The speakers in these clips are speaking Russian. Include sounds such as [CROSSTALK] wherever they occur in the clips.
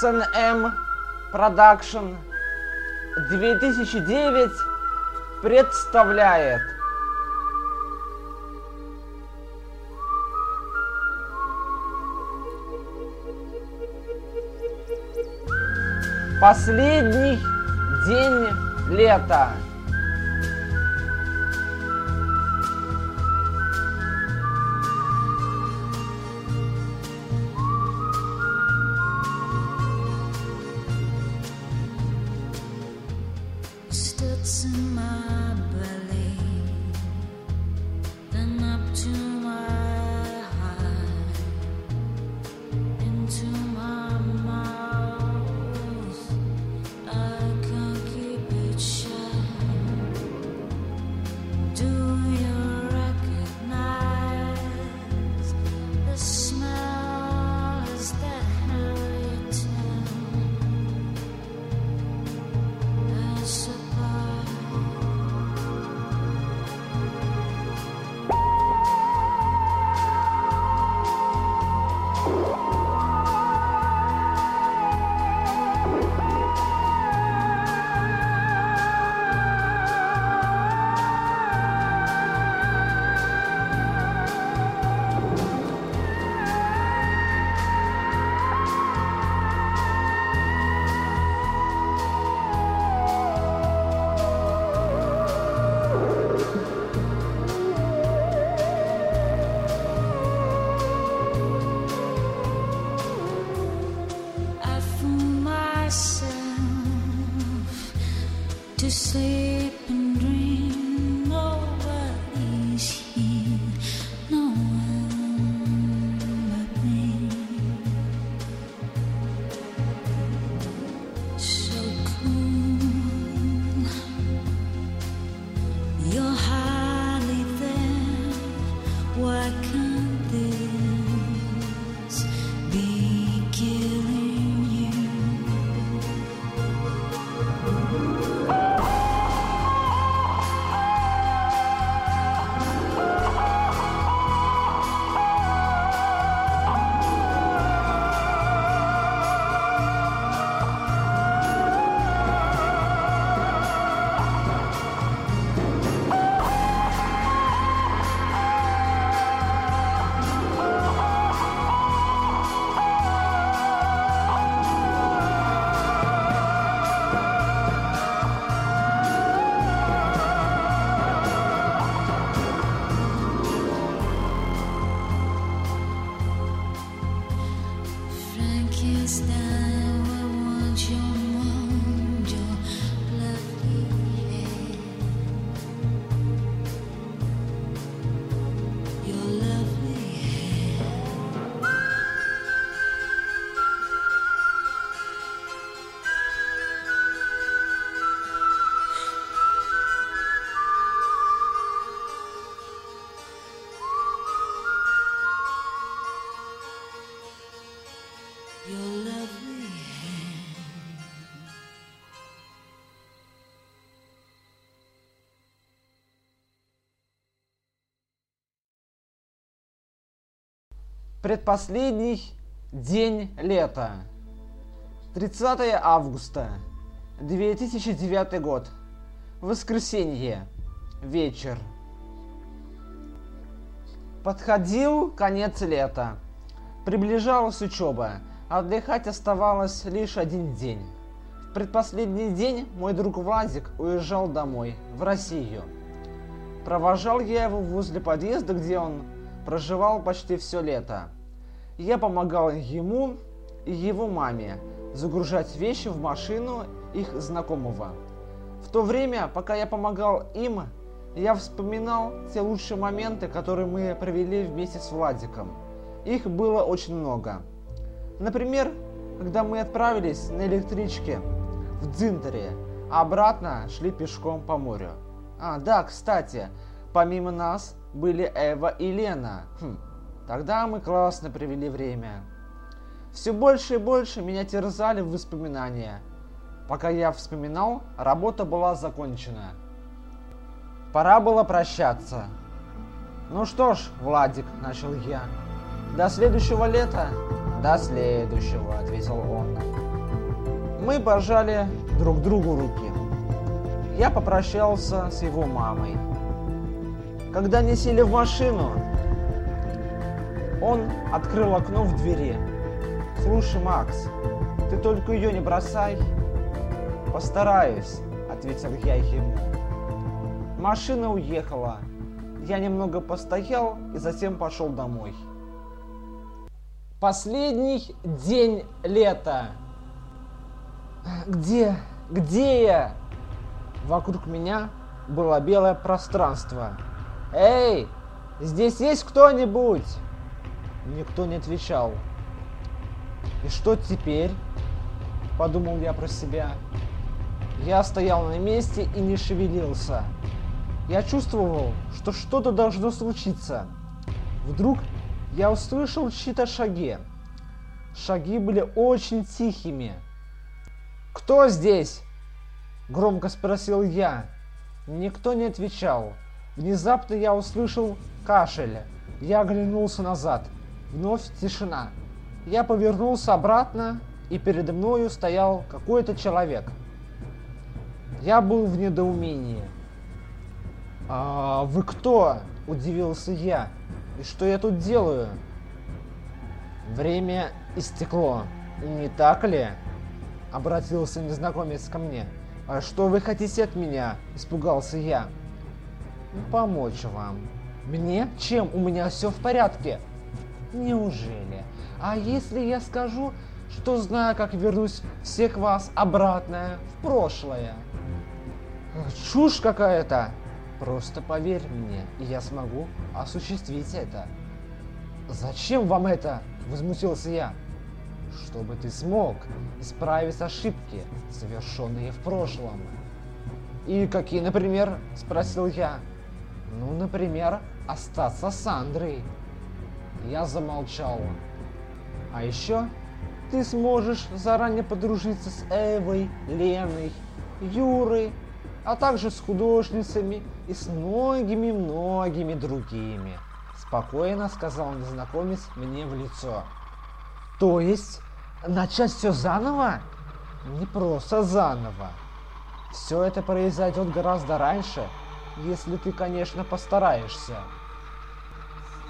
СНМ Production 2009 представляет Последний день лета. Предпоследний день лета. 30 августа 2009 год. Воскресенье. Вечер. Подходил конец лета. Приближалась учеба. Отдыхать оставалось лишь один день. В предпоследний день мой друг Владик уезжал домой, в Россию. Провожал я его возле подъезда, где он проживал почти все лето. Я помогал ему и его маме загружать вещи в машину их знакомого. В то время, пока я помогал им, я вспоминал те лучшие моменты, которые мы провели вместе с Владиком. Их было очень много. Например, когда мы отправились на электричке в Дзинтере, а обратно шли пешком по морю. А, да, кстати, помимо нас были Эва и Лена. Хм, тогда мы классно провели время. Все больше и больше меня терзали воспоминания. Пока я вспоминал, работа была закончена. Пора было прощаться. Ну что ж, Владик, начал я. До следующего лета? До следующего, ответил он. Мы пожали друг другу руки. Я попрощался с его мамой. Когда они сели в машину, он открыл окно в двери. «Слушай, Макс, ты только ее не бросай». «Постараюсь», — ответил я ему. Машина уехала. Я немного постоял и затем пошел домой. Последний день лета. Где? Где я? Вокруг меня было белое пространство. Эй, здесь есть кто-нибудь? Никто не отвечал. И что теперь? Подумал я про себя. Я стоял на месте и не шевелился. Я чувствовал, что что-то должно случиться. Вдруг я услышал чьи-то шаги. Шаги были очень тихими. «Кто здесь?» – громко спросил я. Никто не отвечал. Внезапно я услышал кашель. Я оглянулся назад. Вновь тишина. Я повернулся обратно, и передо мною стоял какой-то человек. Я был в недоумении. «А вы кто?» – удивился я. «И что я тут делаю?» «Время истекло, не так ли?» – обратился незнакомец ко мне. «А что вы хотите от меня?» – испугался я. «Помочь вам». «Мне? Чем? У меня все в порядке». «Неужели? А если я скажу, что знаю, как вернуть всех вас обратно в прошлое?» «Чушь какая-то!» Просто поверь мне, и я смогу осуществить это. Зачем вам это? Возмутился я. Чтобы ты смог исправить ошибки, совершенные в прошлом. И какие, например? Спросил я. Ну, например, остаться с Андрой. Я замолчал. А еще ты сможешь заранее подружиться с Эвой, Леной, Юрой, а также с художницами и с многими-многими другими. Спокойно сказал незнакомец мне в лицо. То есть, начать все заново? Не просто заново. Все это произойдет гораздо раньше, если ты, конечно, постараешься.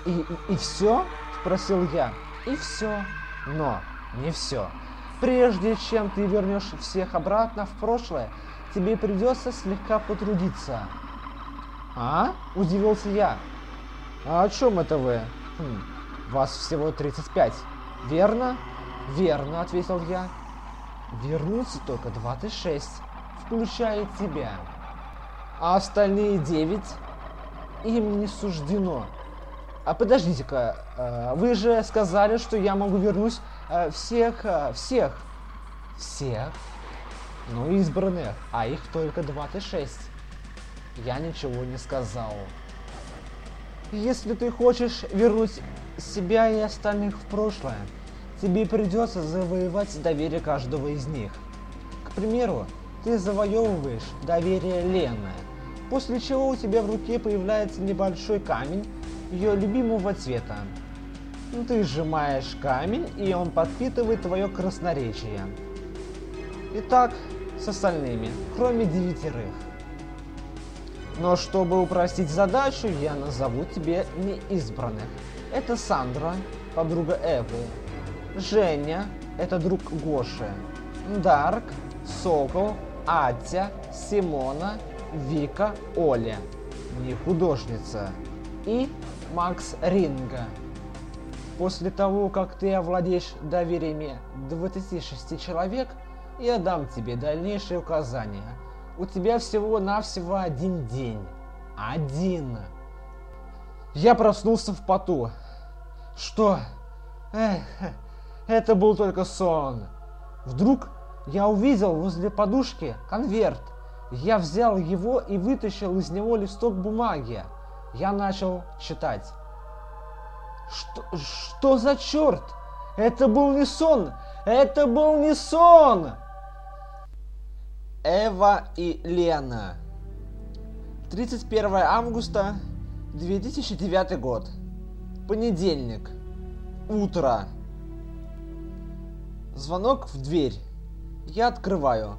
И, и, и все? Спросил я. И все. Но не все. Прежде чем ты вернешь всех обратно в прошлое, тебе придется слегка потрудиться. А? Удивился я. А о чем это вы? Хм, вас всего 35. Верно? Верно, ответил я. Вернуться только 26, включая тебя. А остальные 9 им не суждено. А подождите-ка, э, вы же сказали, что я могу вернуть э, всех, э, всех, всех, ну избранных, а их только 26. Я ничего не сказал. Если ты хочешь вернуть себя и остальных в прошлое, тебе придется завоевать доверие каждого из них. К примеру, ты завоевываешь доверие Лены, после чего у тебя в руке появляется небольшой камень ее любимого цвета. Ты сжимаешь камень, и он подпитывает твое красноречие. Итак, с остальными, кроме девятерых. Но чтобы упростить задачу, я назову тебе неизбранных. Это Сандра, подруга Эвы. Женя, это друг Гоши. Дарк, Сокол, Атя, Симона, Вика, Оля. Не художница. И Макс Ринга. После того, как ты овладеешь довериями 26 человек, я дам тебе дальнейшие указания – у тебя всего-навсего один день. Один. Я проснулся в поту. Что? Эх, это был только сон. Вдруг я увидел возле подушки конверт. Я взял его и вытащил из него листок бумаги. Я начал читать. Что, что за черт? Это был не сон! Это был не сон! Эва и Лена. 31 августа 2009 год. Понедельник. Утро. Звонок в дверь. Я открываю.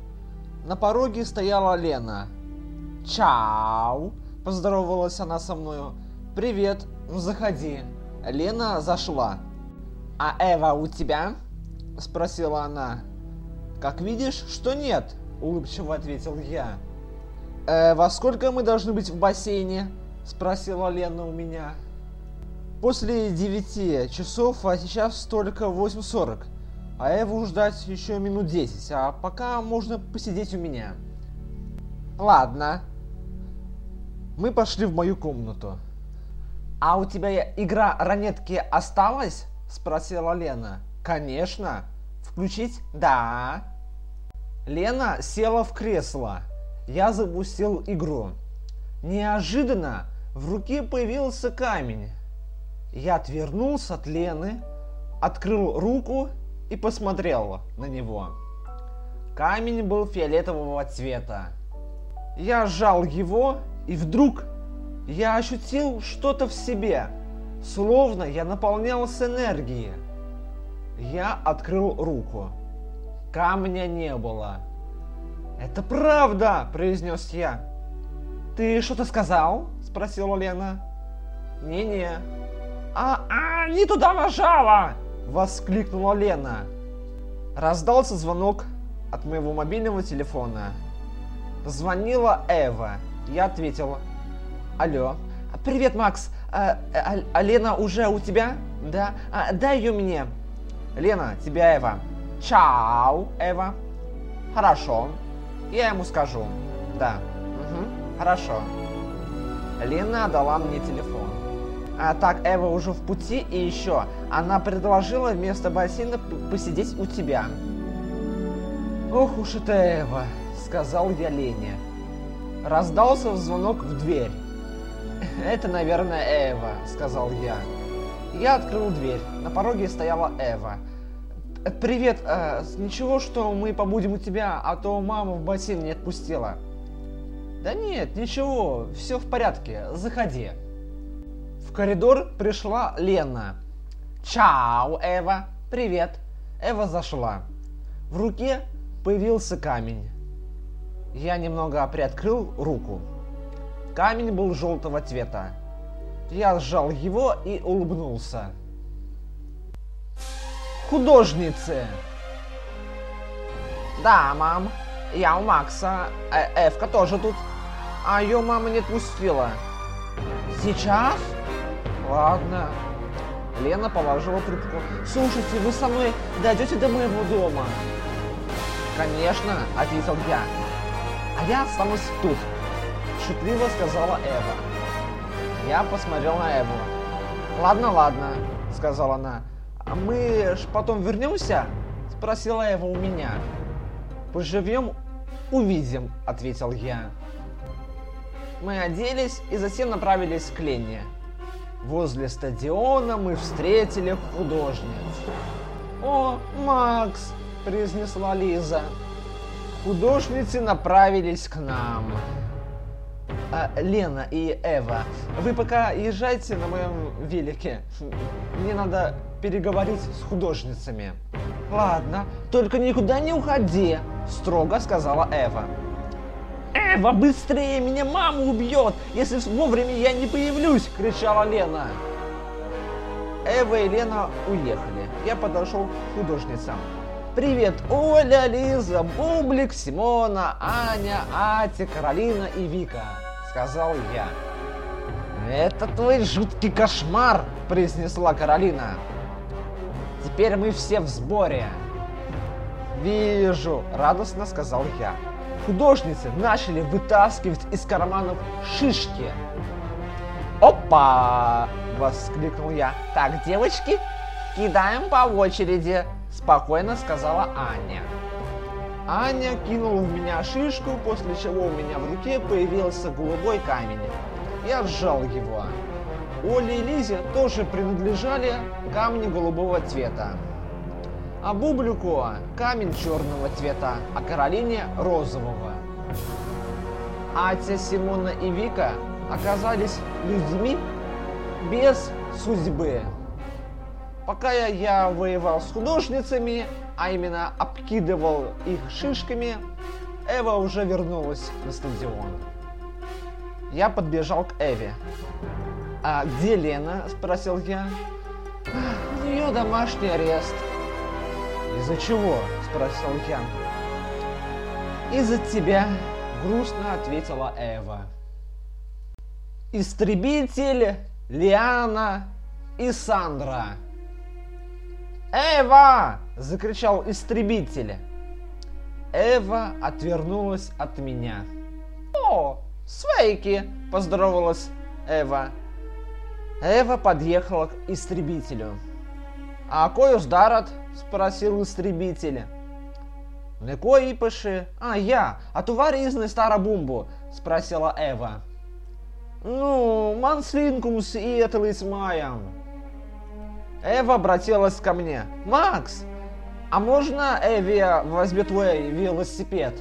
На пороге стояла Лена. Чау! Поздоровалась она со мною. Привет, заходи. Лена зашла. А Эва у тебя? Спросила она. Как видишь, что нет, улыбчиво ответил я. «Э, во сколько мы должны быть в бассейне? Спросила Лена у меня. После 9 часов, а сейчас только 8.40. А Эву ждать еще минут 10, а пока можно посидеть у меня. Ладно. Мы пошли в мою комнату. А у тебя игра ранетки осталась? Спросила Лена. Конечно. Включить? Да. Лена села в кресло. Я запустил игру. Неожиданно в руке появился камень. Я отвернулся от Лены, открыл руку и посмотрел на него. Камень был фиолетового цвета. Я сжал его, и вдруг я ощутил что-то в себе, словно я наполнялся энергией. Я открыл руку. Камня не было. «Это правда!» – произнес я. «Ты что-то сказал?» – спросила Лена. «Не-не». «А, а, не туда нажала!» – воскликнула Лена. Раздался звонок от моего мобильного телефона. Звонила Эва. Я ответил. Алло. Привет, Макс. А, а, а Лена уже у тебя? Да. А, дай ее мне. Лена, тебя Эва. Чао, Эва. Хорошо. Я ему скажу. Да. Угу. Хорошо. Лена дала мне телефон. А так, Эва уже в пути, и еще, она предложила вместо бассейна посидеть у тебя. Ох уж это Эва, сказал я Лене. Раздался звонок в дверь. Это, наверное, Эва, сказал я. Я открыл дверь. На пороге стояла Эва. Привет, э, ничего, что мы побудем у тебя, а то мама в бассейн не отпустила. Да нет, ничего, все в порядке, заходи. В коридор пришла Лена. Чао, Эва, привет. Эва зашла. В руке появился камень. Я немного приоткрыл руку. Камень был желтого цвета. Я сжал его и улыбнулся. Художницы. Да, мам. Я у Макса. Э Эвка тоже тут. А ее мама не отпустила. Сейчас? Ладно. Лена положила трубку. Слушайте, вы со мной дойдете до моего дома? Конечно, ответил я. А я останусь тут. Шутливо сказала Эва. Я посмотрел на Эву. Ладно, ладно, сказала она. А мы ж потом вернемся? Спросила Эва у меня. Поживем, увидим, ответил я. Мы оделись и затем направились к Лене. Возле стадиона мы встретили художниц. «О, Макс!» – произнесла Лиза. Художницы направились к нам. А, Лена и Эва, вы пока езжайте на моем велике. Мне надо переговорить с художницами. Ладно, только никуда не уходи, строго сказала Эва. Эва, быстрее, меня мама убьет, если вовремя я не появлюсь, кричала Лена. Эва и Лена уехали. Я подошел к художницам. Привет, Оля, Лиза, Бублик, Симона, Аня, Ати, Каролина и Вика, сказал я. Это твой жуткий кошмар, произнесла Каролина. Теперь мы все в сборе. Вижу, радостно сказал я. Художницы начали вытаскивать из карманов шишки. Опа! воскликнул я. Так, девочки, кидаем по очереди, спокойно сказала Аня. Аня кинула в меня шишку, после чего у меня в руке появился голубой камень. Я сжал его. Оле и Лизе тоже принадлежали камни голубого цвета. А Бублику камень черного цвета, а Каролине розового. Атя, Симона и Вика оказались людьми без судьбы. Пока я, я воевал с художницами, а именно обкидывал их шишками, Эва уже вернулась на стадион. Я подбежал к Эве. «А где Лена?» – спросил я. «У нее домашний арест». «Из-за чего?» – спросил я. «Из-за тебя», – грустно ответила Эва. Истребитель, Лиана и Сандра. «Эва!» – закричал истребитель. Эва отвернулась от меня. «О, свейки!» – поздоровалась Эва. Эва подъехала к истребителю. «А кой uzdarat?» – спросил истребитель. «Neko īpaši?» «А, я! А iznest ārā bumbu?» – спросила Эва. «Ну, slinkums iet līdz mājām». Эва обратилась ко мне. «Макс, а можно Эви возьмет твой велосипед?»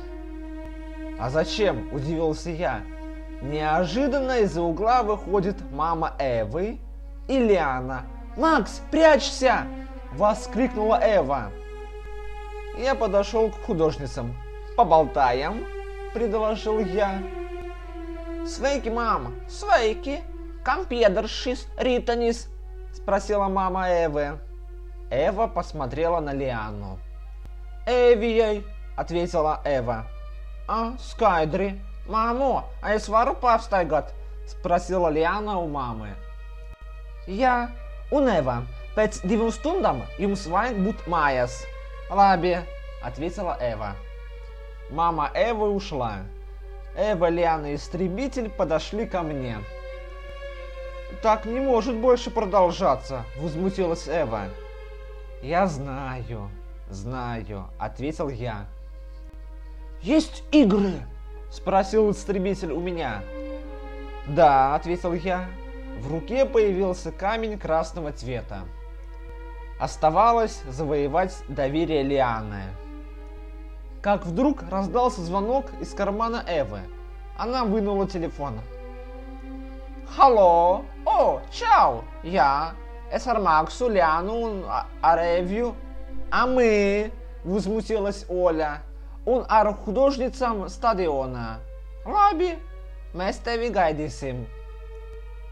«А зачем?» – удивился я. Неожиданно из-за угла выходит мама Эвы и Лиана. «Макс, прячься!» – воскликнула Эва. Я подошел к художницам. «Поболтаем?» – предложил я. «Свейки, мама, свейки! Компедершис, ританис!» – спросила мама Эвы. Эва посмотрела на Лиану. «Эвией!» – ответила Эва. «А, Скайдри, мамо, а я свару павстайгат?» – спросила Лиана у мамы. «Я, un Эва, pēc divām stundām jums vajag būt mājās!» «Лаби!» – ответила Эва. Мама Эвы ушла. Эва, Лиана и Истребитель подошли ко мне. «Так не может больше продолжаться!» – возмутилась Эва. «Я знаю, знаю», – ответил я. «Есть игры?» – спросил Истребитель у меня. «Да», – ответил я. В руке появился камень красного цвета. Оставалось завоевать доверие Лианы. Как вдруг раздался звонок из кармана Эвы. Она вынула телефон. Халло! О, чао! Я, Эсар Максу, Лиану, Аревью. А мы, возмутилась Оля, он ар художницам стадиона. Лаби, мы с теви гайдисим.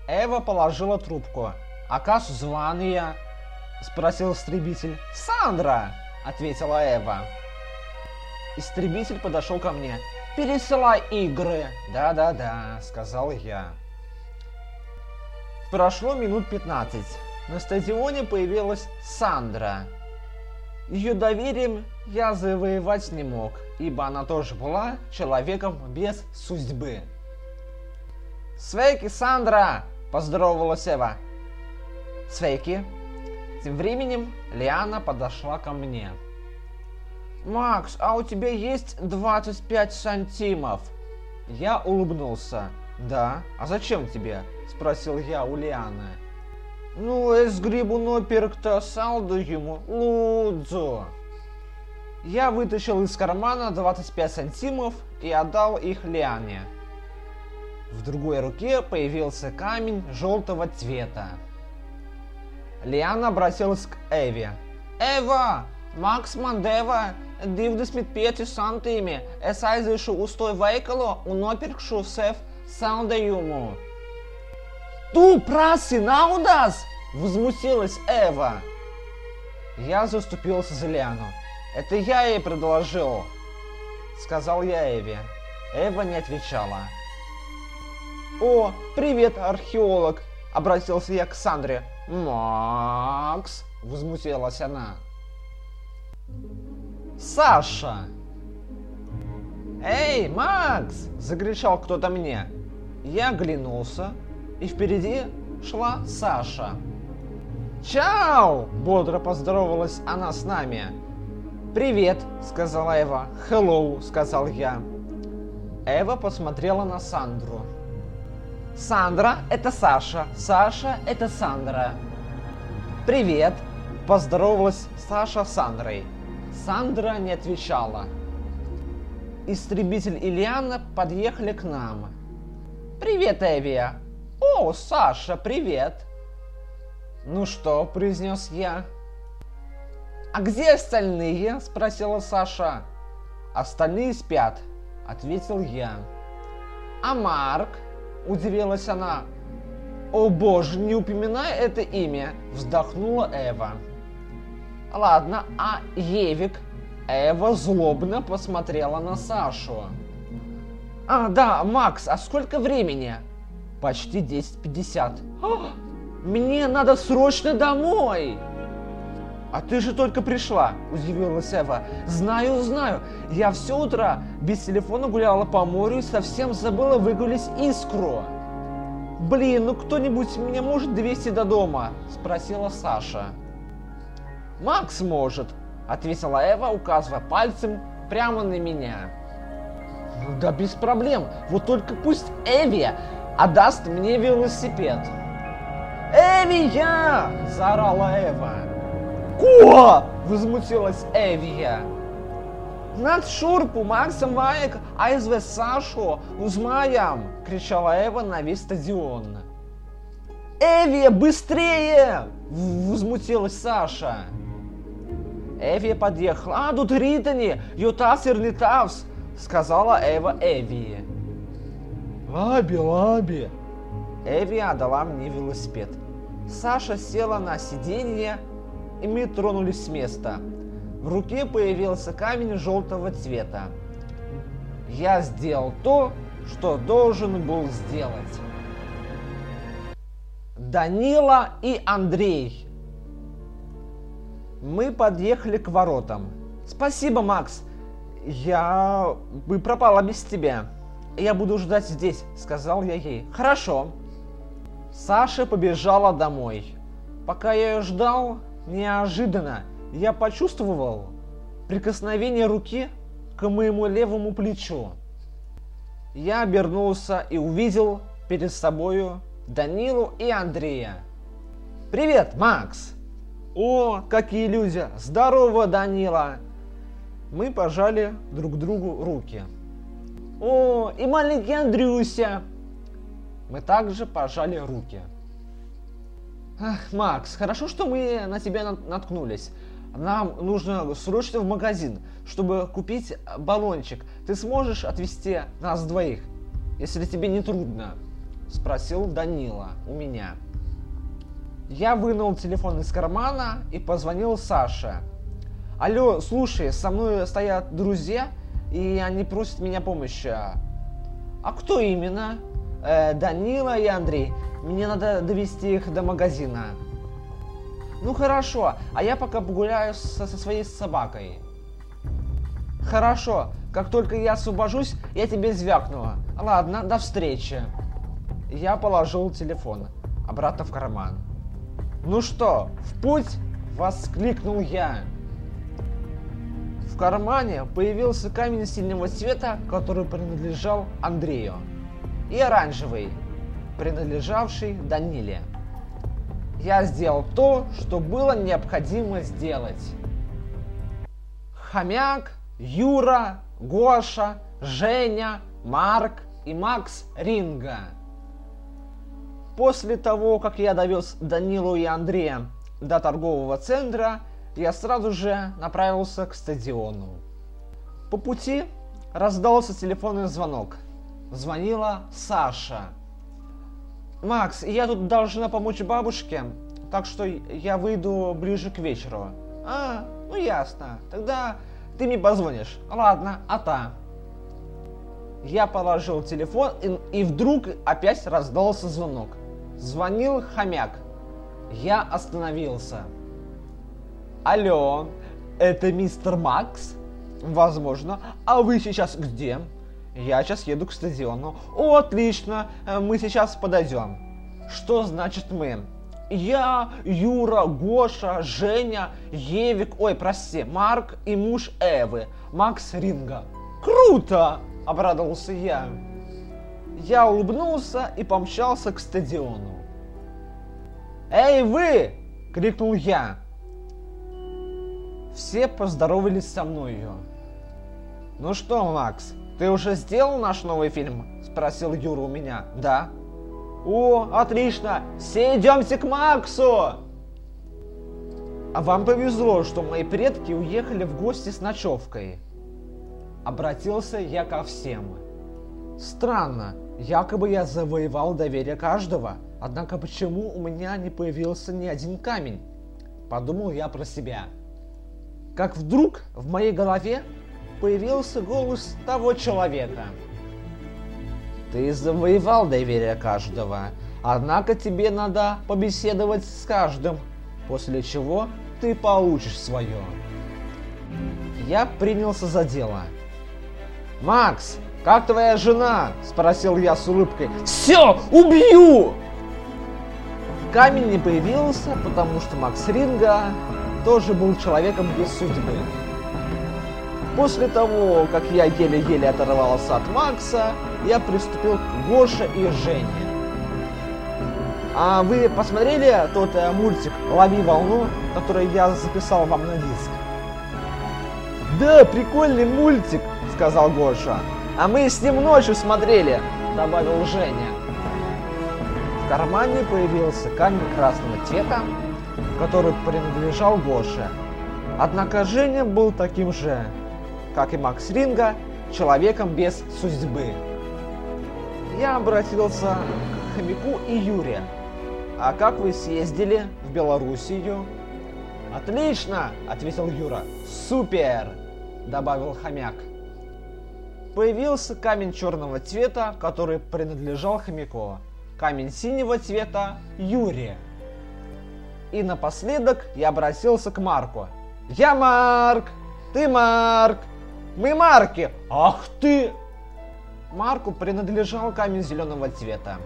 Эва положила трубку. А кассу звания? Спросил истребитель. Сандра, ответила Эва. Истребитель подошел ко мне. «Пересылай игры!» «Да-да-да», — сказал я. Прошло минут 15. На стадионе появилась Сандра. Ее доверием я завоевать не мог, ибо она тоже была человеком без судьбы. «Свейки, Сандра!» – поздоровалась Эва. «Свейки!» Тем временем Лиана подошла ко мне. «Макс, а у тебя есть 25 сантимов?» Я улыбнулся. «Да? А зачем тебе?» – спросил я у Лианы. «Ну, es gribu nopirkt saldujumu, лудзу». Я вытащил из кармана 25 сантимов и отдал их Лиане. В другой руке появился камень желтого цвета. Лиана обратилась к Эве. «Эва, Макс Мандева 25 centīmi es aiziešu uz to veikalu un nopirkšu sev saldējumu. Tu prasi naudas! Возмутилась Эва. Я заступился за Лиану. Это я ей предложил. Сказал я Эве. Эва не отвечала. О, привет, археолог! Обратился я к Сандре. Макс! Возмутилась она. Саша! Эй, Макс! Закричал кто-то мне. Я оглянулся, и впереди шла Саша. «Чао!» – бодро поздоровалась она с нами. «Привет!» – сказала Эва. «Hello!» – сказал я. Эва посмотрела на Сандру. «Сандра – это Саша, Саша – это Сандра». «Привет!» – поздоровалась Саша с Сандрой. Сандра не отвечала. Истребитель Ильяна подъехали к нам. Привет, Эви. О, Саша, привет. Ну что, произнес я. А где остальные? Спросила Саша. Остальные спят, ответил я. А Марк? Удивилась она. О боже, не упоминай это имя, вздохнула Эва. Ладно, а Евик? Эва злобно посмотрела на Сашу. А, да, Макс, а сколько времени? Почти 10.50. «А, Мне надо срочно домой! А ты же только пришла, удивилась Эва. Знаю, знаю. Я все утро без телефона гуляла по морю и совсем забыла выгулить искру. Блин, ну кто-нибудь меня может довести до дома? Спросила Саша. Макс может, ответила Эва, указывая пальцем прямо на меня. «Ну Да без проблем, вот только пусть Эви отдаст мне велосипед. Эвия! заорала Эва. Ко! возмутилась Эвия. Над шурпу Макса Маек, АСВ Сашу, узнаем! кричала Эва на весь стадион. Эвия, быстрее! Возмутилась Саша. Эвия подъехала. А, тут Ритани, Ютас Ирлитавс, сказала Эва Эвии. Лаби, лаби. Эви отдала мне велосипед. Саша села на сиденье, и мы тронулись с места. В руке появился камень желтого цвета. Я сделал то, что должен был сделать. Данила и Андрей. Мы подъехали к воротам. Спасибо, Макс. Я бы пропала без тебя. Я буду ждать здесь, сказал я ей. Хорошо. Саша побежала домой. Пока я ее ждал, неожиданно я почувствовал прикосновение руки к моему левому плечу. Я обернулся и увидел перед собою Данилу и Андрея. Привет, Макс! О, какие люди! Здорово, Данила! Мы пожали друг другу руки. О, и маленький Андрюся! Мы также пожали руки. Ах, Макс, хорошо, что мы на тебя нат- наткнулись. Нам нужно срочно в магазин, чтобы купить баллончик. Ты сможешь отвезти нас двоих, если тебе не трудно? Спросил Данила у меня. Я вынул телефон из кармана и позвонил Саше. Алло, слушай, со мной стоят друзья, и они просят меня помощи. А кто именно? «Э, Данила и Андрей. Мне надо довести их до магазина. Ну хорошо, а я пока погуляю со, со своей собакой. Хорошо, как только я освобожусь, я тебе звякну. Ладно, до встречи. Я положил телефон обратно в карман. Ну что, в путь? Воскликнул я. В кармане появился камень синего цвета, который принадлежал Андрею, и оранжевый, принадлежавший Даниле. Я сделал то, что было необходимо сделать. Хомяк, Юра, Гоша, Женя, Марк и Макс Ринга. После того, как я довез Данилу и Андрея до торгового центра, я сразу же направился к стадиону. По пути раздался телефонный звонок. Звонила Саша. Макс, я тут должна помочь бабушке, так что я выйду ближе к вечеру. А, ну ясно. Тогда ты мне позвонишь. Ладно, а та. Я положил телефон, и, и вдруг опять раздался звонок. Звонил хомяк. Я остановился. Алло, это мистер Макс? Возможно. А вы сейчас где? Я сейчас еду к стадиону. О, отлично, э, мы сейчас подойдем. Что значит мы? Я, Юра, Гоша, Женя, Евик, ой, прости, Марк и муж Эвы, Макс Ринга. Круто! Обрадовался я. Я улыбнулся и помчался к стадиону. Эй, вы! крикнул я. Все поздоровались со мною. Ну что, Макс, Ты уже сделал наш новый фильм? Спросил Юра у меня. Да. О, отлично! Все идемте к Максу! А вам повезло, что мои предки уехали в гости с ночевкой. Обратился я ко всем. Странно, якобы я завоевал доверие каждого, однако почему у меня не появился ни один камень? Подумал я про себя. Как вдруг в моей голове появился голос того человека. Ты завоевал доверие каждого, однако тебе надо побеседовать с каждым, после чего ты получишь свое. Я принялся за дело. Макс, как твоя жена? Спросил я с улыбкой. Все, убью! Камень не появился, потому что Макс Ринга тоже был человеком без судьбы. После того, как я еле-еле оторвался от Макса, я приступил к Гоше и Жене. А вы посмотрели тот э, мультик «Лови волну», который я записал вам на диск? Да, прикольный мультик, сказал Гоша. А мы с ним ночью смотрели, добавил Женя. В кармане появился камень красного цвета, который принадлежал Гоше. Однако Женя был таким же, как и Макс Ринга, человеком без судьбы. Я обратился к хомяку и Юре. А как вы съездили в Белоруссию? Отлично, ответил Юра. Супер, добавил хомяк. Появился камень черного цвета, который принадлежал хомяку. Камень синего цвета Юре. И напоследок я обратился к Марку. Я Марк! Ты Марк! Мы Марки! Ах ты! Марку принадлежал камень зеленого цвета.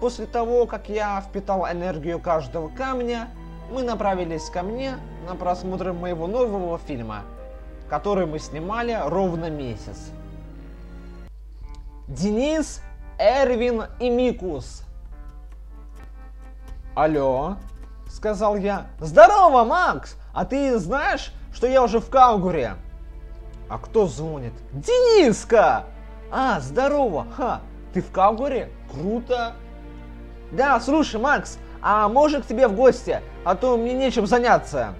После того, как я впитал энергию каждого камня, мы направились ко мне на просмотр моего нового фильма, который мы снимали ровно месяц. Денис, Эрвин и Микус. Алло, сказал я. Здорово, Макс! А ты знаешь, что я уже в Каугуре? А кто звонит? Дениска! А, здорово! Ха, ты в Каугуре? Круто! Да, слушай, Макс, а может к тебе в гости? А то мне нечем заняться.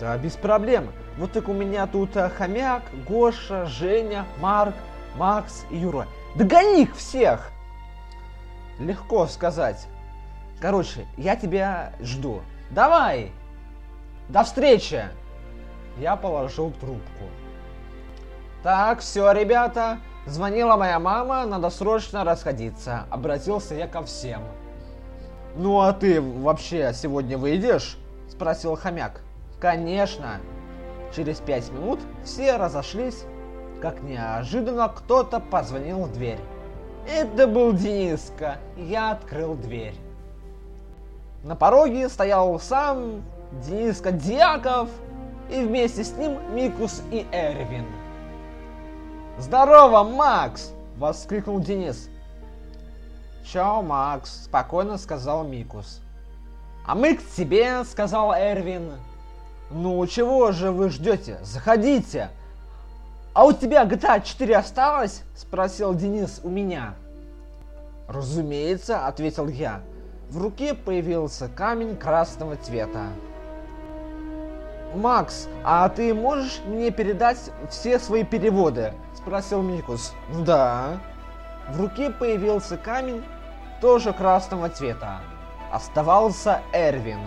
Да, без проблем. Вот так у меня тут а, хомяк, Гоша, Женя, Марк, Макс и Юра. Догони их всех! Легко сказать. Короче, я тебя жду. Давай! До встречи! Я положил трубку. Так, все, ребята. Звонила моя мама, надо срочно расходиться. Обратился я ко всем. Ну а ты вообще сегодня выйдешь? Спросил хомяк. Конечно. Через пять минут все разошлись, как неожиданно кто-то позвонил в дверь. Это был Дениска. Я открыл дверь. На пороге стоял сам Дениска Дьяков и вместе с ним Микус и Эрвин. «Здорово, Макс!» – воскликнул Денис. «Чао, Макс!» – спокойно сказал Микус. «А мы к тебе!» – сказал Эрвин. «Ну, чего же вы ждете? Заходите!» «А у тебя GTA 4 осталось?» – спросил Денис у меня. «Разумеется», – ответил я. В руке появился камень красного цвета. «Макс, а ты можешь мне передать все свои переводы?» – спросил Микус. «Да». В руке появился камень, тоже красного цвета. Оставался Эрвин.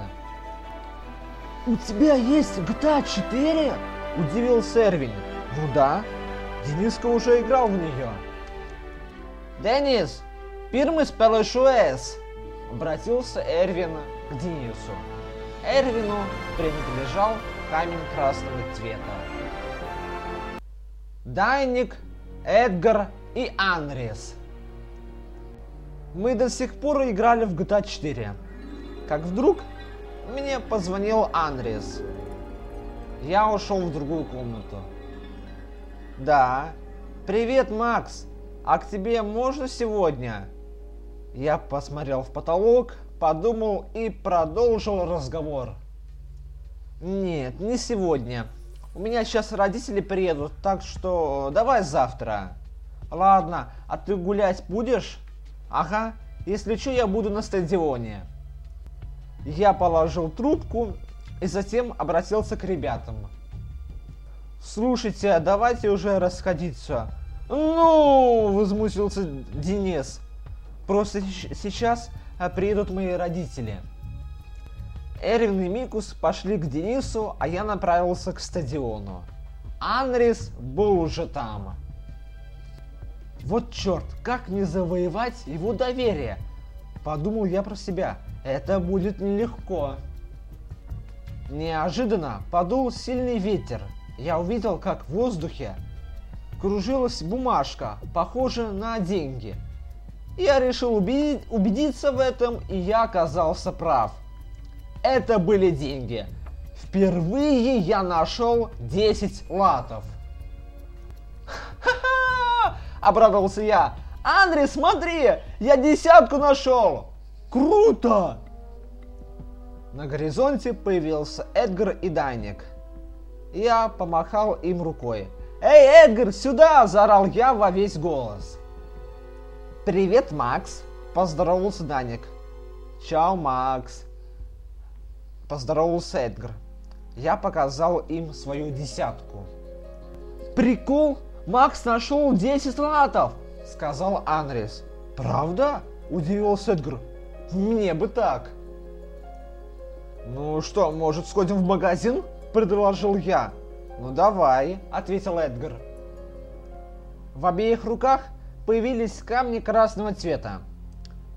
«У тебя есть GTA 4?» – удивился Эрвин. Ну да, Дениска уже играл в нее. Денис, первый спелышуэс, обратился Эрвин к Денису. Эрвину принадлежал камень красного цвета. Дайник, Эдгар и Анрис. Мы до сих пор играли в GTA 4. Как вдруг мне позвонил Анрис. Я ушел в другую комнату. Да. Привет, Макс. А к тебе можно сегодня? Я посмотрел в потолок, подумал и продолжил разговор. Нет, не сегодня. У меня сейчас родители приедут, так что давай завтра. Ладно, а ты гулять будешь? Ага, если что, я буду на стадионе. Я положил трубку и затем обратился к ребятам. Слушайте, давайте уже расходиться. Ну, возмутился Денис. Просто сейчас а, приедут мои родители. Эрвин и Микус пошли к Денису, а я направился к стадиону. Анрис был уже там. Вот черт, как не завоевать его доверие? Подумал я про себя. Это будет нелегко. Неожиданно подул сильный ветер. Я увидел, как в воздухе кружилась бумажка, похожая на деньги. Я решил убедить- убедиться в этом, и я оказался прав. Это были деньги. Впервые я нашел 10 латов. Ха-ха! Обрадовался я. Андрей, смотри, я десятку нашел. Круто! На горизонте появился Эдгар и Даник. Я помахал им рукой. «Эй, Эдгар, сюда!» – заорал я во весь голос. «Привет, Макс!» – поздоровался Даник. «Чао, Макс!» – поздоровался Эдгар. Я показал им свою десятку. «Прикол! Макс нашел 10 латов!» – сказал Анрис. «Правда?» – удивился Эдгар. «Мне бы так!» «Ну что, может, сходим в магазин?» – предложил я. «Ну давай», – ответил Эдгар. В обеих руках появились камни красного цвета,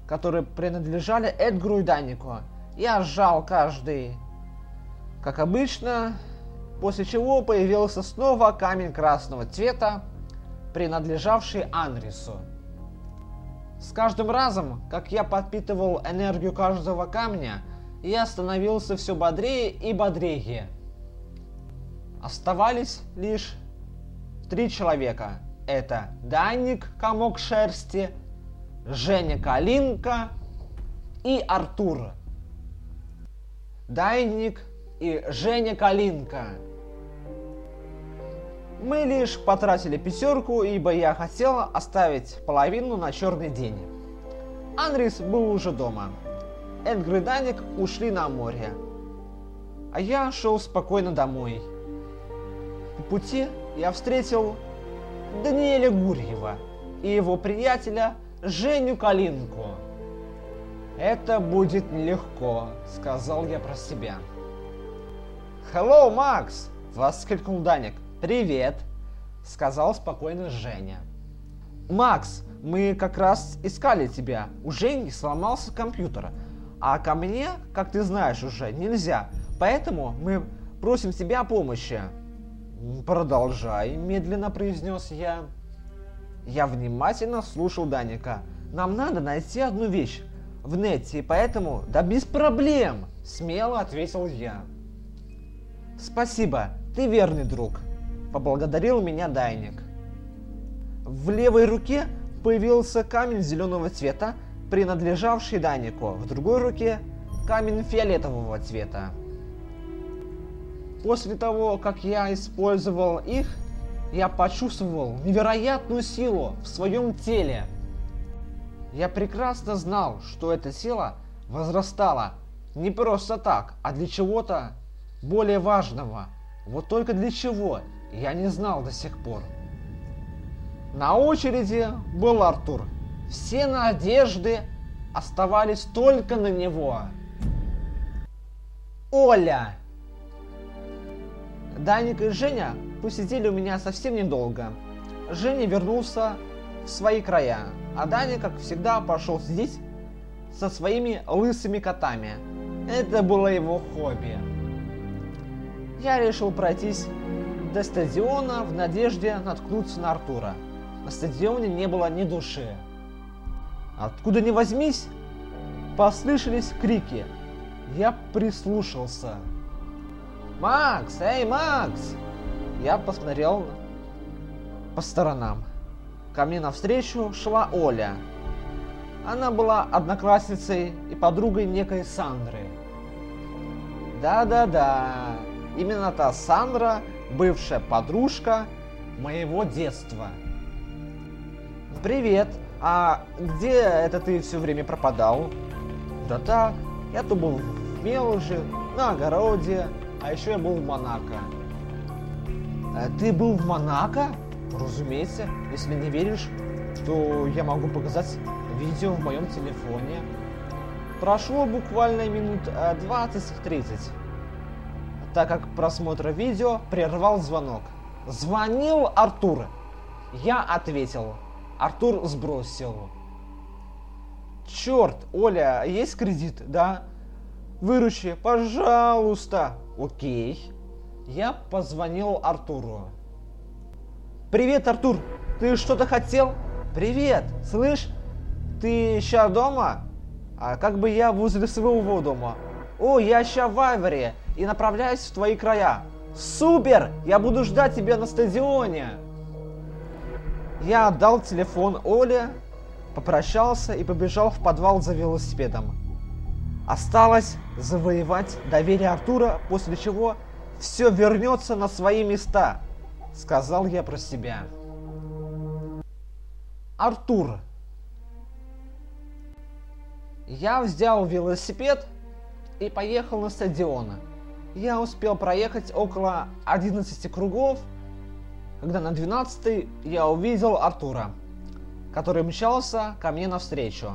которые принадлежали Эдгару и Данику. Я сжал каждый, как обычно, после чего появился снова камень красного цвета, принадлежавший Анрису. С каждым разом, как я подпитывал энергию каждого камня, я становился все бодрее и бодрее. Оставались лишь три человека. Это Даник, комок шерсти, Женя Калинка и Артур. Дайник и Женя Калинка. Мы лишь потратили пятерку, ибо я хотел оставить половину на черный день. Андрис был уже дома. Эдгар и Даник ушли на море. А я шел спокойно домой. По пути я встретил Даниэля Гурьева и его приятеля Женю Калинку. «Это будет нелегко», — сказал я про себя. «Hello, Макс!» — воскликнул Даник. «Привет!» — сказал спокойно Женя. «Макс, мы как раз искали тебя. У Жени сломался компьютер, а ко мне, как ты знаешь уже, нельзя. Поэтому мы просим тебя о помощи». «М, «Продолжай», — медленно произнес я. Я внимательно слушал Даника. «Нам надо найти одну вещь в нете, и поэтому...» «Да без проблем!» — смело ответил я. «Спасибо, ты верный друг», — поблагодарил меня Дайник. В левой руке появился камень зеленого цвета, принадлежавший Данику, в другой руке камень фиолетового цвета. После того, как я использовал их, я почувствовал невероятную силу в своем теле. Я прекрасно знал, что эта сила возрастала не просто так, а для чего-то более важного. Вот только для чего, я не знал до сих пор. На очереди был Артур. Все надежды оставались только на него. Оля! Даник и Женя посидели у меня совсем недолго. Женя вернулся в свои края, а Даня, как всегда, пошел сидеть со своими лысыми котами. Это было его хобби. Я решил пройтись до стадиона в надежде наткнуться на Артура. На стадионе не было ни души. Откуда ни возьмись, послышались крики. Я прислушался. Макс, эй, Макс! Я посмотрел по сторонам. Ко мне навстречу шла Оля. Она была одноклассницей и подругой некой Сандры. Да-да-да, именно та Сандра, бывшая подружка моего детства. Привет, а где это ты все время пропадал? Да так, я то был в Мелуже, на огороде, а еще я был в Монако. «Э, Ты был в Монако? Разумеется, если не веришь, то я могу показать видео в моем телефоне. Прошло буквально минут э, 20-30, так как просмотр видео прервал звонок. Звонил Артур. Я ответил. Артур сбросил. Черт, Оля, есть кредит, да? Выручи, пожалуйста. Окей. Я позвонил Артуру. Привет, Артур. Ты что-то хотел? Привет. Слышь, ты сейчас дома? А как бы я возле своего дома. О, я сейчас в Айворе и направляюсь в твои края. Супер! Я буду ждать тебя на стадионе. Я отдал телефон Оле, попрощался и побежал в подвал за велосипедом. Осталось завоевать доверие Артура, после чего все вернется на свои места, сказал я про себя. Артур. Я взял велосипед и поехал на стадион. Я успел проехать около 11 кругов, когда на 12 я увидел Артура, который мчался ко мне навстречу.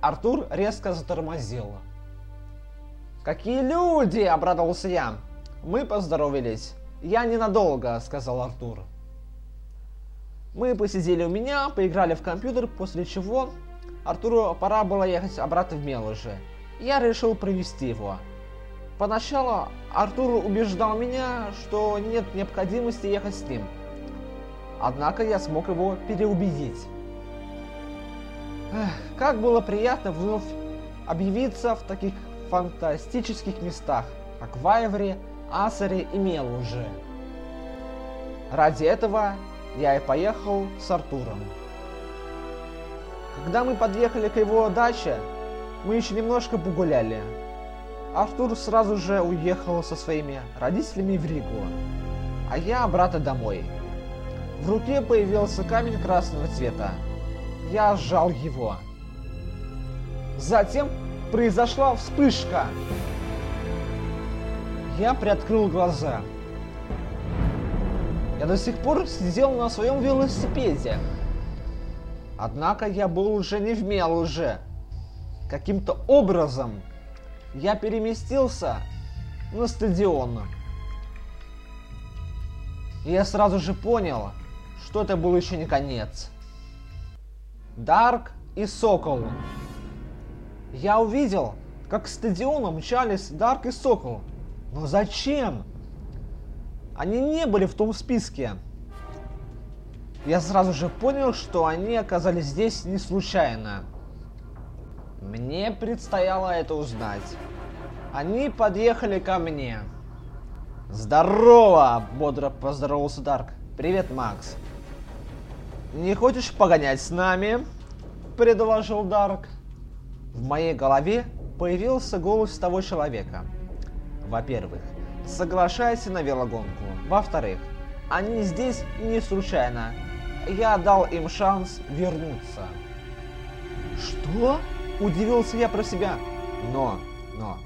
Артур резко затормозил. «Какие люди!» – обрадовался я. Мы поздоровались. «Я ненадолго», – сказал Артур. Мы посидели у меня, поиграли в компьютер, после чего Артуру пора было ехать обратно в Мелужи. Я решил провести его. Поначалу Артур убеждал меня, что нет необходимости ехать с ним. Однако я смог его переубедить. Как было приятно вновь объявиться в таких фантастических местах, как Вайвре, Асаре и Мелуже. Ради этого я и поехал с Артуром. Когда мы подъехали к его даче, мы еще немножко погуляли. Артур сразу же уехал со своими родителями в Ригу, а я обратно домой. В руке появился камень красного цвета. Я сжал его. Затем произошла вспышка. Я приоткрыл глаза. Я до сих пор сидел на своем велосипеде. Однако я был уже не в Мелуже. Каким-то образом я переместился на стадион. И я сразу же понял, что это был еще не конец. Дарк и Сокол. Я увидел, как к стадиону мчались Дарк и Сокол. Но зачем? Они не были в том списке. Я сразу же понял, что они оказались здесь не случайно. Мне предстояло это узнать. Они подъехали ко мне. Здорово! Бодро поздоровался Дарк. Привет, Макс. Не хочешь погонять с нами? Предложил Дарк. В моей голове появился голос того человека. Во-первых, соглашайся на велогонку. Во-вторых, они здесь не случайно. Я дал им шанс вернуться. Что? Удивился я про себя. Но, но,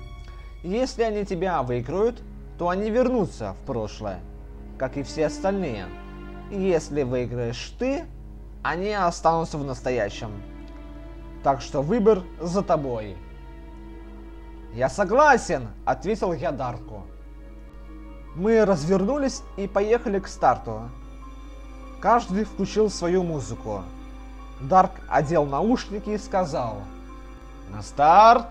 если они тебя выиграют, то они вернутся в прошлое, как и все остальные. Если выиграешь ты, они останутся в настоящем. Так что выбор за тобой. Я согласен, ответил я Дарку. Мы развернулись и поехали к старту. Каждый включил свою музыку. Дарк одел наушники и сказал «На старт!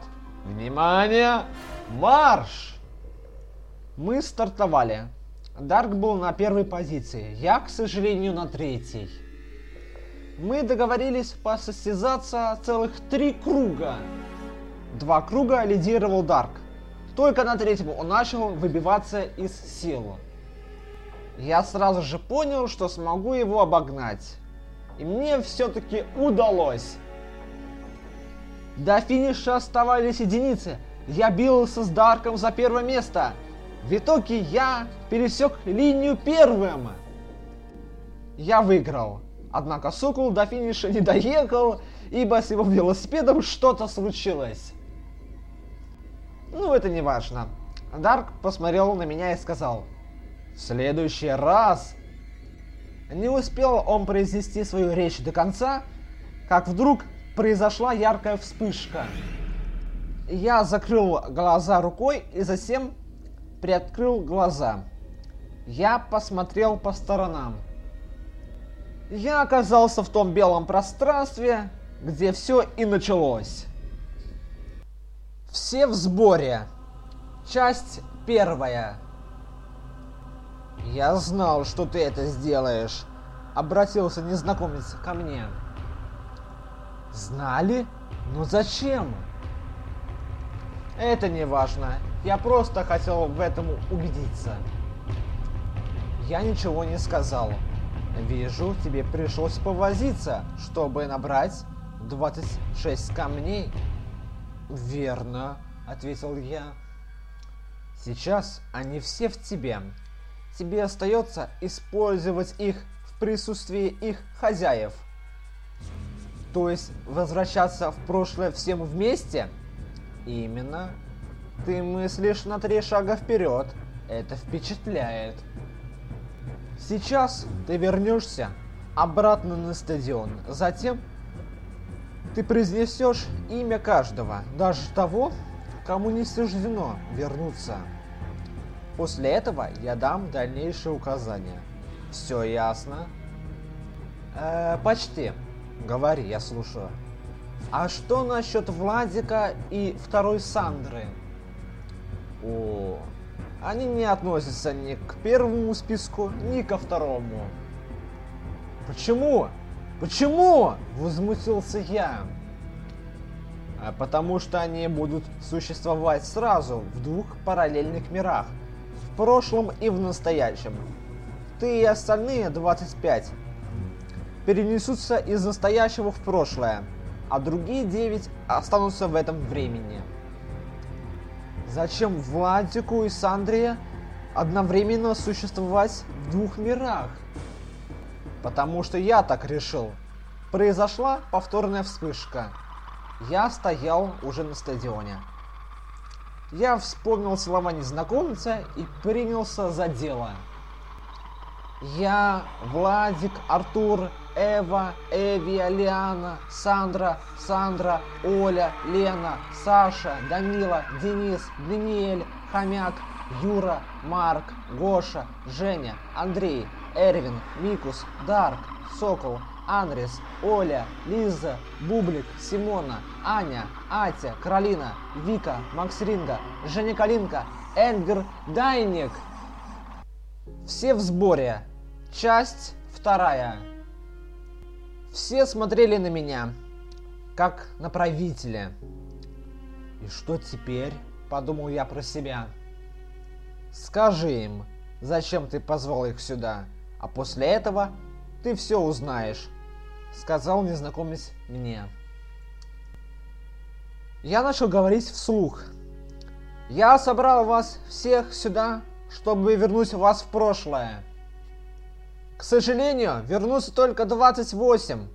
Внимание! Марш!» Мы стартовали. Дарк был на первой позиции, я, к сожалению, на третьей. Мы договорились посостязаться целых три круга. Два круга лидировал Дарк. Только на третьем он начал выбиваться из сил. Я сразу же понял, что смогу его обогнать. И мне все-таки удалось. До финиша оставались единицы. Я бился с Дарком за первое место. В итоге я пересек линию первым. Я выиграл. Однако Сокол до финиша не доехал, ибо с его велосипедом что-то случилось. Ну, это не важно. Дарк посмотрел на меня и сказал, «В следующий раз...» Не успел он произнести свою речь до конца, как вдруг произошла яркая вспышка. Я закрыл глаза рукой и затем приоткрыл глаза. Я посмотрел по сторонам. Я оказался в том белом пространстве, где все и началось. Все в сборе. Часть первая. Я знал, что ты это сделаешь. Обратился незнакомец ко мне. Знали? Но зачем? Это не важно. Я просто хотел в этом убедиться. Я ничего не сказал. Вижу, тебе пришлось повозиться, чтобы набрать 26 камней. Верно, ответил я. Сейчас они все в тебе. Тебе остается использовать их в присутствии их хозяев. То есть возвращаться в прошлое всем вместе? Именно. Ты мыслишь на три шага вперед. Это впечатляет. Сейчас ты вернешься обратно на стадион. Затем ты произнесешь имя каждого, даже того, кому не суждено вернуться. После этого я дам дальнейшие указания. Все ясно? Э, почти. Говори, я слушаю. А что насчет Владика и второй Сандры? О, они не относятся ни к первому списку, ни ко второму. Почему? Почему? Возмутился я. А потому что они будут существовать сразу в двух параллельных мирах. В прошлом и в настоящем. Ты и остальные 25 перенесутся из настоящего в прошлое, а другие 9 останутся в этом времени. Зачем Владику и Сандре одновременно существовать в двух мирах? Потому что я так решил. Произошла повторная вспышка. Я стоял уже на стадионе. Я вспомнил слова незнакомца и принялся за дело. Я, Владик, Артур, Эва, Эви, Лиана, Сандра, Сандра, Оля, Лена, Саша, Данила, Денис, Даниэль, Хомяк, Юра, Марк, Гоша, Женя, Андрей, Эрвин, Микус, Дарк, Сокол, Анрис, Оля, Лиза, Бублик, Симона, Аня, Атя, Каролина, Вика, Макс Ринга, Женя Калинка, Энгер, Дайник. Все в сборе. Часть вторая. Все смотрели на меня, как на правителя. И что теперь? Подумал я про себя. Скажи им, зачем ты позвал их сюда, а после этого ты все узнаешь, сказал незнакомец мне. Я начал говорить вслух. Я собрал вас всех сюда, чтобы вернуть вас в прошлое. К сожалению, вернутся только 28.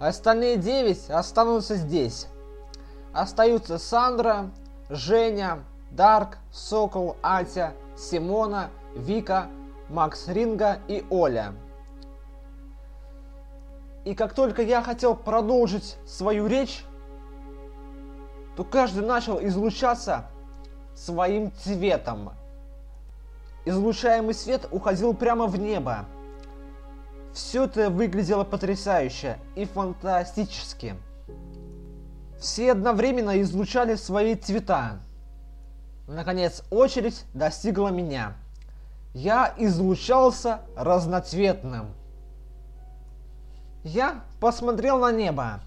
Остальные 9 останутся здесь. Остаются Сандра, Женя, Дарк, Сокол, Атя, Симона, Вика, Макс Ринга и Оля. И как только я хотел продолжить свою речь, то каждый начал излучаться своим цветом. Излучаемый свет уходил прямо в небо. Все это выглядело потрясающе и фантастически. Все одновременно излучали свои цвета. Наконец очередь достигла меня. Я излучался разноцветным. Я посмотрел на небо.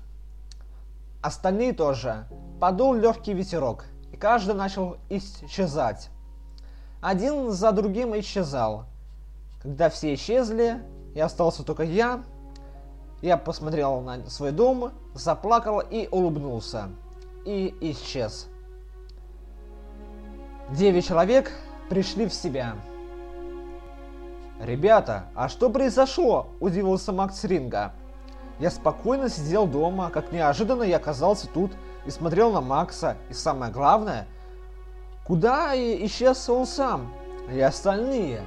Остальные тоже. Подул легкий ветерок, и каждый начал исчезать. Один за другим исчезал. Когда все исчезли, и остался только я, я посмотрел на свой дом, заплакал и улыбнулся. И исчез. Девять человек пришли в себя. «Ребята, а что произошло?» – удивился Макс Ринга. Я спокойно сидел дома, как неожиданно я оказался тут и смотрел на Макса, и самое главное, куда исчез он сам, и остальные.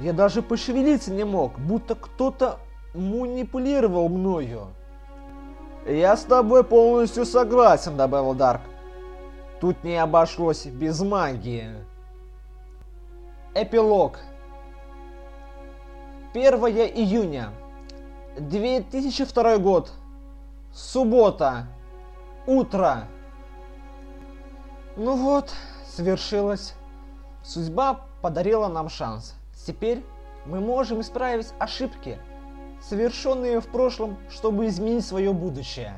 Я даже пошевелиться не мог, будто кто-то манипулировал мною. «Я с тобой полностью согласен», — добавил Дарк. «Тут не обошлось без магии». Эпилог. 1 июня 2002 год. Суббота. Утро. Ну вот, свершилось. Судьба подарила нам шанс. Теперь мы можем исправить ошибки, совершенные в прошлом, чтобы изменить свое будущее.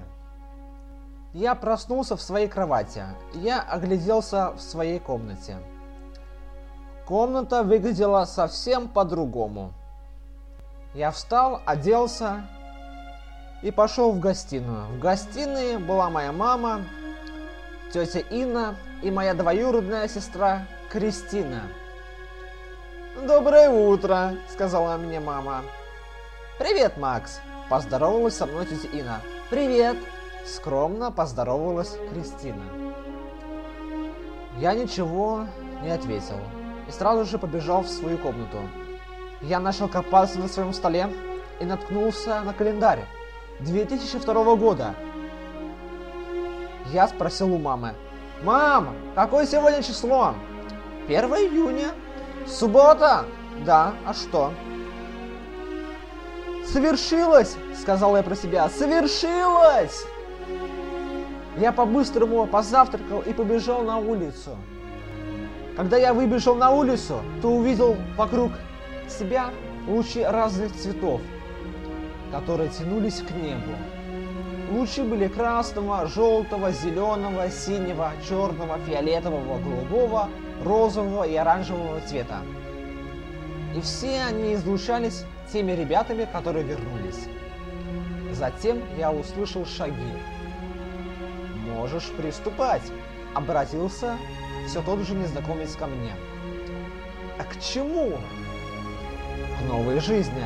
Я проснулся в своей кровати. Я огляделся в своей комнате. Комната выглядела совсем по-другому. Я встал, оделся и пошел в гостиную. В гостиной была моя мама, тетя Инна и моя двоюродная сестра Кристина. «Доброе утро», — сказала мне мама. «Привет, Макс», — поздоровалась со мной тетя Инна. «Привет», — скромно поздоровалась Кристина. Я ничего не ответил и сразу же побежал в свою комнату. Я начал копаться на своем столе и наткнулся на календарь 2002 года. Я спросил у мамы, «Мам, какое сегодня число?» «1 июня». «Суббота?» «Да, а что?» «Совершилось!» — сказал я про себя. «Совершилось!» Я по-быстрому позавтракал и побежал на улицу. Когда я выбежал на улицу, то увидел вокруг себя лучи разных цветов, которые тянулись к небу. Лучи были красного, желтого, зеленого, синего, черного, фиолетового, голубого, розового и оранжевого цвета. И все они излучались теми ребятами, которые вернулись. Затем я услышал шаги. «Можешь приступать», — обратился все тот же незнакомец ко мне. «А к чему?» «К новой жизни».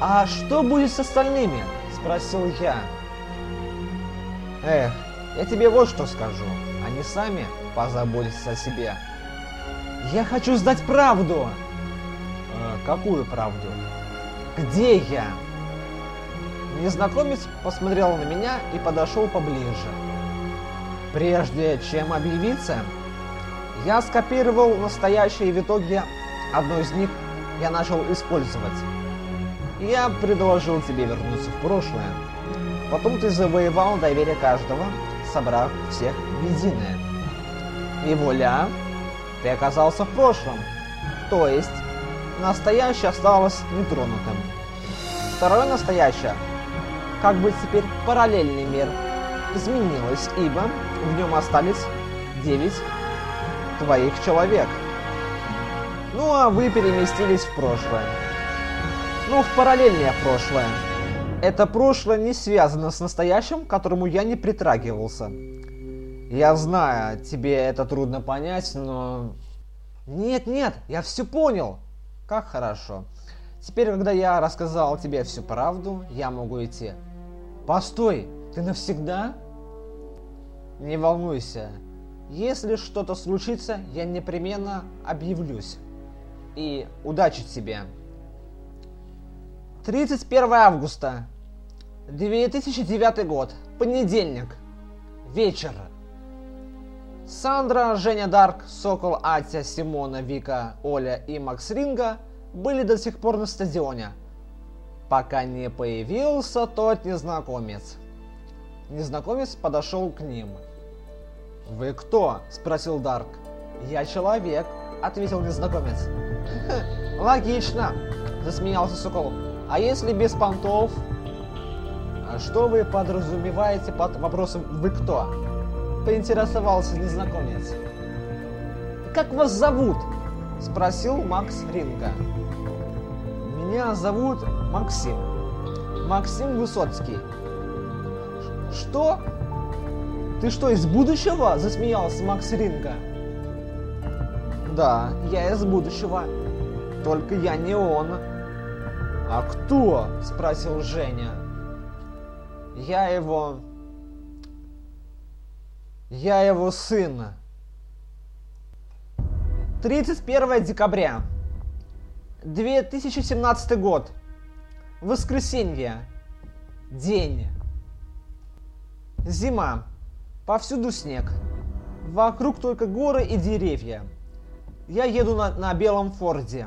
«А что будет с остальными?» — спросил я. «Эх, я тебе вот что скажу. Они сами позаботятся о себе». «Я хочу знать правду!» «Э, «Какую правду?» «Где я?» Незнакомец посмотрел на меня и подошел поближе. Прежде чем объявиться, я скопировал настоящее и в итоге одно из них я начал использовать. Я предложил тебе вернуться в прошлое. Потом ты завоевал доверие каждого, собрав всех в единое. И воля, ты оказался в прошлом. То есть, настоящее осталось нетронутым. Второе настоящее, как бы теперь параллельный мир, изменилось, ибо в нем остались 9 твоих человек. Ну а вы переместились в прошлое. Ну, в параллельное прошлое. Это прошлое не связано с настоящим, к которому я не притрагивался. Я знаю, тебе это трудно понять, но... Нет, нет, я все понял. Как хорошо. Теперь, когда я рассказал тебе всю правду, я могу идти. Постой, ты навсегда? Не волнуйся. Если что-то случится, я непременно объявлюсь. И удачи тебе. 31 августа 2009 год. Понедельник. Вечер. Сандра, Женя Дарк, Сокол, Атя, Симона, Вика, Оля и Макс Ринга были до сих пор на стадионе, пока не появился тот незнакомец. Незнакомец подошел к ним. «Вы кто?» – спросил Дарк. «Я человек», – ответил незнакомец. [LAUGHS] «Логично», – засмеялся Сокол. «А если без понтов?» «А что вы подразумеваете под вопросом «Вы кто?» – поинтересовался незнакомец. «Как вас зовут?» – спросил Макс Ринга. «Меня зовут Максим. Максим Высоцкий». «Что? Ты что, из будущего?» – засмеялся Макс Ринга. Да, я из будущего. Только я не он. А кто? Спросил Женя. Я его... Я его сын. 31 декабря. 2017 год. Воскресенье. День. Зима. Повсюду снег. Вокруг только горы и деревья. Я еду на, на белом форде.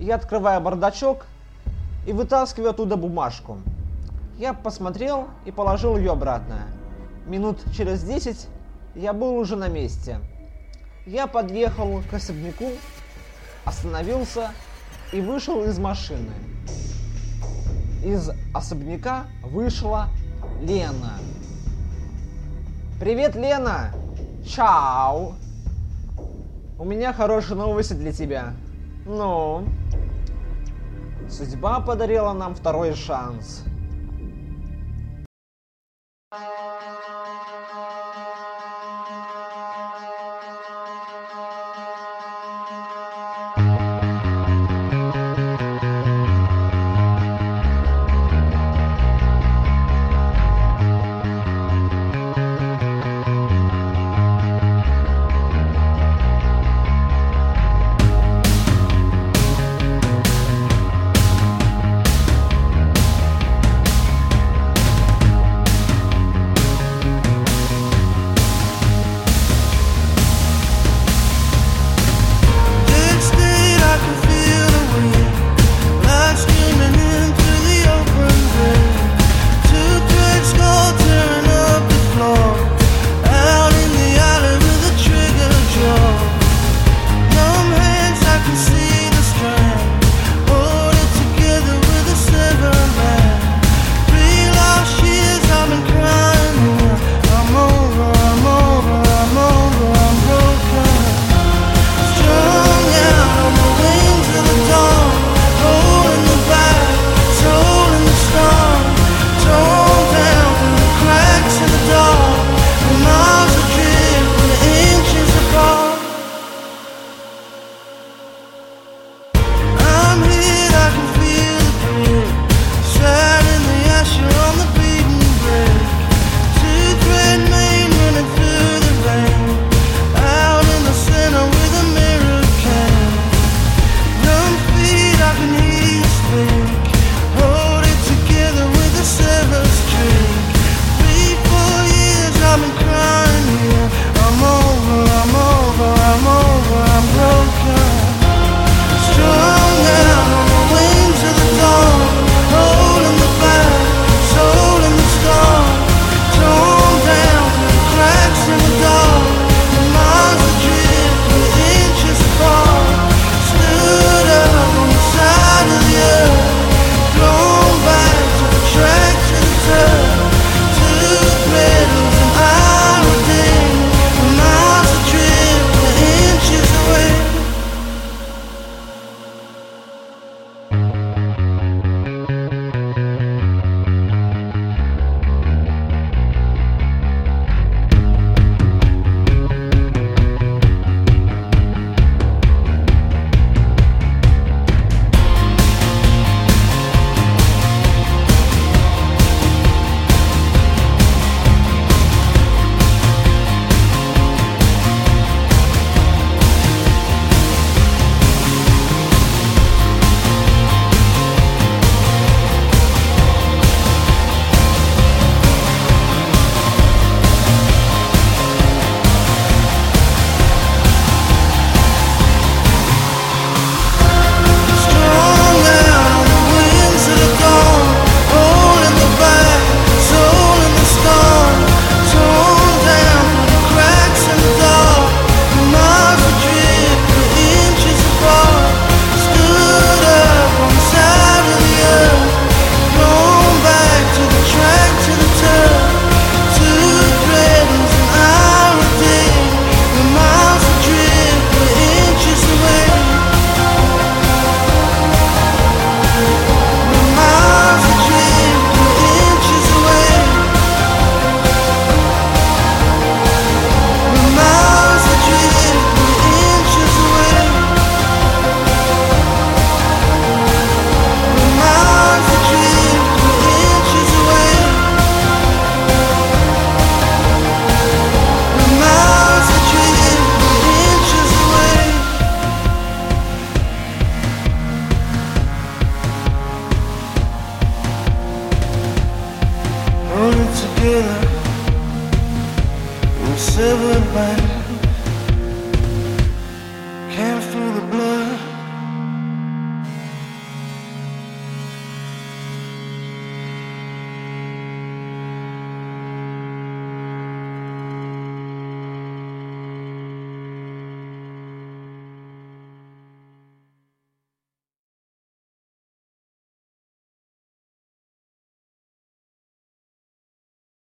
Я открываю бардачок и вытаскиваю оттуда бумажку. Я посмотрел и положил ее обратно. Минут через 10 я был уже на месте. Я подъехал к особняку, остановился и вышел из машины. Из особняка вышла Лена. Привет, Лена! Чао! У меня хорошие новости для тебя. Ну? Судьба подарила нам второй шанс.